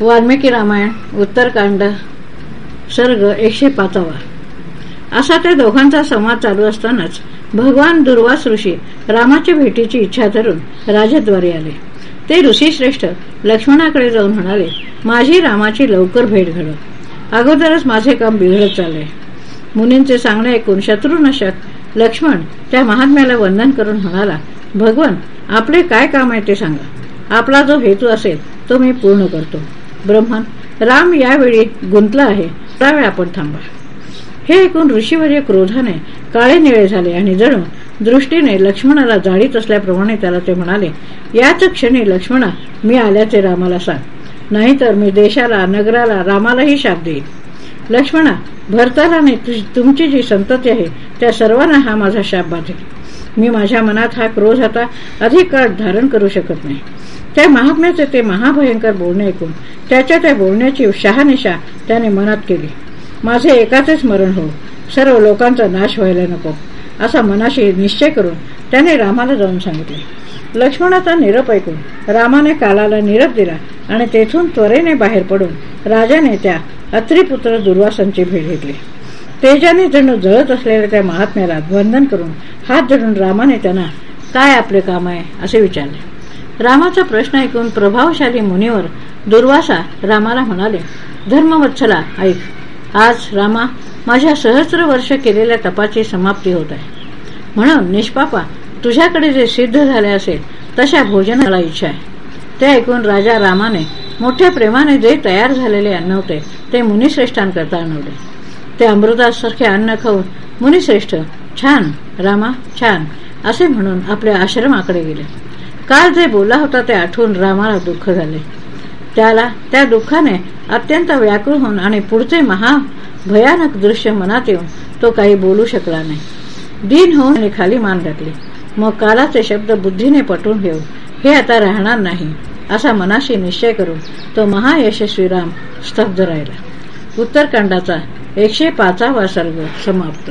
वाल्मिकी रामायण उत्तरकांड सर्ग एकशे पाचावा. असा त्या दोघांचा संवाद चालू असतानाच भगवान दुर्वास ऋषी रामाच्या भेटीची इच्छा धरून राजद्वारे आले. ते ऋषी श्रेष्ठ लक्ष्मणाकडे जाऊन म्हणाले माझी रामाची लवकर भेट घडव. अगोदरच माझे काम बिघडत चालले. मुनींचे सांगणे ऐकून शत्रुनशक लक्ष्मण त्या महात्म्याला वंदन करून म्हणाला भगवान आपले काय काम आहे ते सांगा. आपला जो हेतू असेल तो मी पूर्ण करतो. ब्रह्मन राम यावेळी गुंतला आहे. त्यावेळी आपण थांबा. हे ऐकून ऋषीवर्य क्रोधाने काळे निळे झाले आणि जणू दृष्टीने लक्ष्मणाला जाळीत असल्याप्रमाणे त्याला ते म्हणाले याच क्षणी लक्ष्मणा मी आल्याचे रामाला सांग. नाहीतर मी देशाला नगराला रामालाही शाप देईन. लक्ष्मणा भरताराने तुमची जी संतती आहे त्या सर्वांना हा माझा शाप बाधेल. मी माझ्या मनात हा क्रोध आता अधिक काळ धारण करू शकत नाही. त्या महात्म्याचे ते महाभयंकर बोलणे ऐकून त्याच्या त्या बोलण्याची शहानिशा त्याने मनात केली. माझे एकाचेच मरण हो. सर्व लोकांचा नाश व्हायला नको. असा मनाशी निश्चय करून त्याने रामाला जाऊन सांगितले. लक्ष्मणाचा निरप ऐकून रामाने कालाला निरप दिला आणि तेथून त्वरेने बाहेर पडून राजाने त्या अत्रिपुत्र दुर्वासांची भेट घेतली. तेजाने जणू जळत असलेल्या त्या महात्म्याला वंदन करून हात धरून रामाने त्यांना काय आपले काम आहे? असे विचारले. रामाचा प्रश्न ऐकून प्रभावशाली मुनीवर दुर्वासा रामाला म्हणाले धर्मवत्सला ऐक. आज रामा माझ्या सहस्र वर्ष केलेल्या तपाची समाप्ती होत आहे. म्हणून निष्पापा तुझ्याकडे जे सिद्ध झाले असेल तशा भोजनाला इच्छा आहे ते ऐकून राजा रामाने मोठ्या प्रेमाने जे तयार झालेले अन्न होते ते मुनिश्रेष्ठांकरता आणवले ते अमृतासारखे अन्न खाऊन मुनिश्रेष्ठ छान रामा छान असे म्हणून आपल्या आश्रमाकडे गेले. काल जे बोला होता ते आठवून रामाला दुःख झाले. त्याला त्या दुःखाने अत्यंत व्याकुळ होऊन आणि पुढचे महा भयानक दृश्य मनात येऊन तो काही बोलू शकला नाही. दिन होऊन खाली मान घातली. मग कालाचे शब्द बुद्धीने पटवून घेऊन हे आता राहणार नाही असा मनाशी निश्चय करून तो महायशस्वी राम स्तब्ध राहिला. उत्तरकांडाचा एकशे पाचावा सर्ग समाप्त.